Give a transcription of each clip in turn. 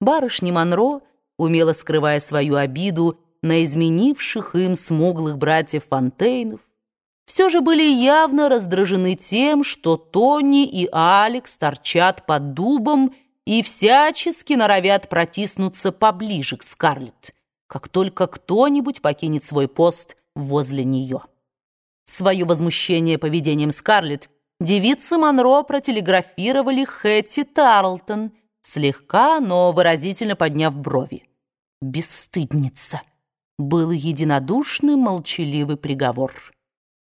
Барышни Монро, умело скрывая свою обиду на изменивших им смуглых братьев Фонтейнов, все же были явно раздражены тем, что Тони и Алекс торчат под дубом и всячески норовят протиснуться поближе к Скарлетт, как только кто-нибудь покинет свой пост возле нее. Свое возмущение поведением Скарлетт девицы Монро протелеграфировали Хэти Тарлтон, слегка, но выразительно подняв брови. «Бесстыдница!» был единодушный молчаливый приговор.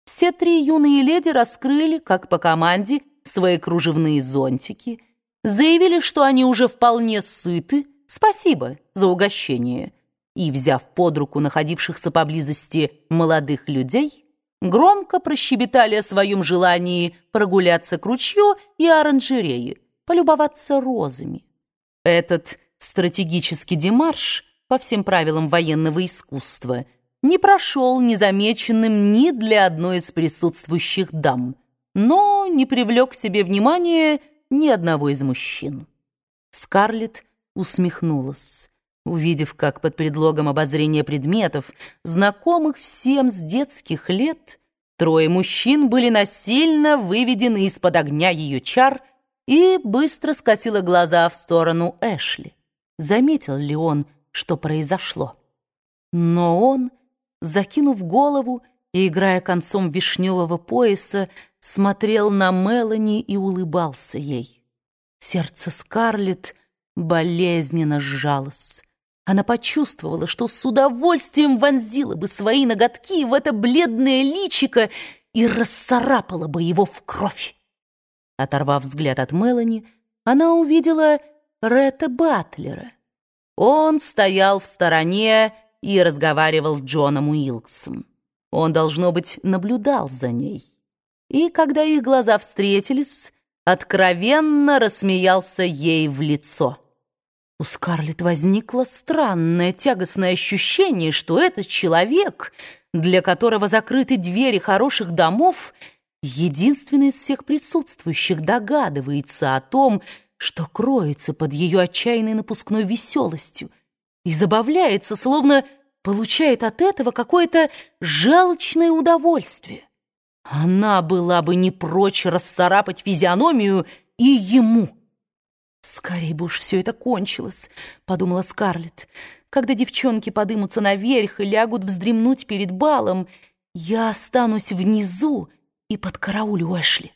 Все три юные леди раскрыли, как по команде, свои кружевные зонтики, заявили, что они уже вполне сыты, спасибо за угощение, и, взяв под руку находившихся поблизости молодых людей, громко прощебетали о своем желании прогуляться к ручью и оранжерее, полюбоваться розами. Этот стратегический демарш по всем правилам военного искусства не прошел незамеченным ни для одной из присутствующих дам, но не привлек к себе внимания ни одного из мужчин. Скарлетт усмехнулась, увидев, как под предлогом обозрения предметов, знакомых всем с детских лет, трое мужчин были насильно выведены из-под огня ее чар и быстро скосила глаза в сторону Эшли. Заметил ли он, что произошло? Но он закинув голову и играя концом вишневого пояса, смотрел на Мелани и улыбался ей. Сердце Скарлетт болезненно сжалось. Она почувствовала, что с удовольствием вонзила бы свои ноготки в это бледное личико и расцарапала бы его в кровь. Оторвав взгляд от Мелани, она увидела Ретта Батлера. Он стоял в стороне и разговаривал с Джоном Уилксом. Он, должно быть, наблюдал за ней. И когда их глаза встретились, откровенно рассмеялся ей в лицо. У Скарлетт возникло странное тягостное ощущение, что этот человек, для которого закрыты двери хороших домов, единственный из всех присутствующих догадывается о том, что кроется под ее отчаянной напускной веселостью, и забавляется, словно получает от этого какое-то жалочное удовольствие. Она была бы не прочь расцарапать физиономию и ему. «Скорей бы уж все это кончилось», — подумала Скарлетт. «Когда девчонки подымутся наверх и лягут вздремнуть перед балом, я останусь внизу и под караулю Эшли».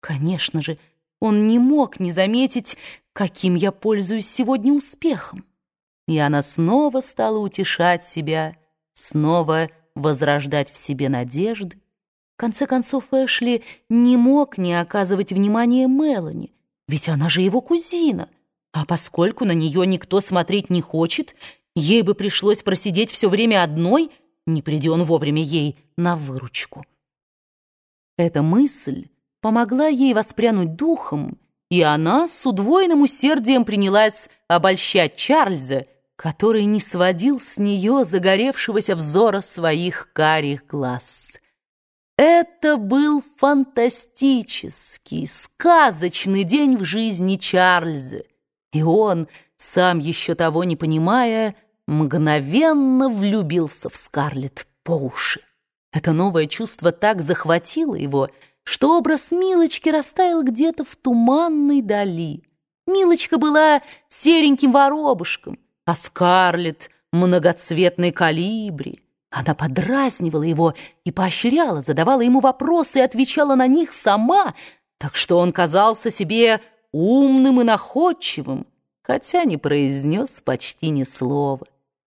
Конечно же, он не мог не заметить, каким я пользуюсь сегодня успехом. И она снова стала утешать себя, снова возрождать в себе надежды. В конце концов, Эшли не мог не оказывать внимания Мелани, ведь она же его кузина. А поскольку на нее никто смотреть не хочет, ей бы пришлось просидеть все время одной, не приди он вовремя ей на выручку. Эта мысль помогла ей воспрянуть духом, и она с удвоенным усердием принялась обольщать Чарльза, который не сводил с нее загоревшегося взора своих карих глаз. Это был фантастический, сказочный день в жизни Чарльза, и он, сам еще того не понимая, мгновенно влюбился в Скарлетт по уши. Это новое чувство так захватило его, что образ Милочки растаял где-то в туманной дали. Милочка была сереньким воробушком, а Скарлетт — многоцветной калибри. Она подразнивала его и поощряла, задавала ему вопросы и отвечала на них сама, так что он казался себе умным и находчивым, хотя не произнес почти ни слова.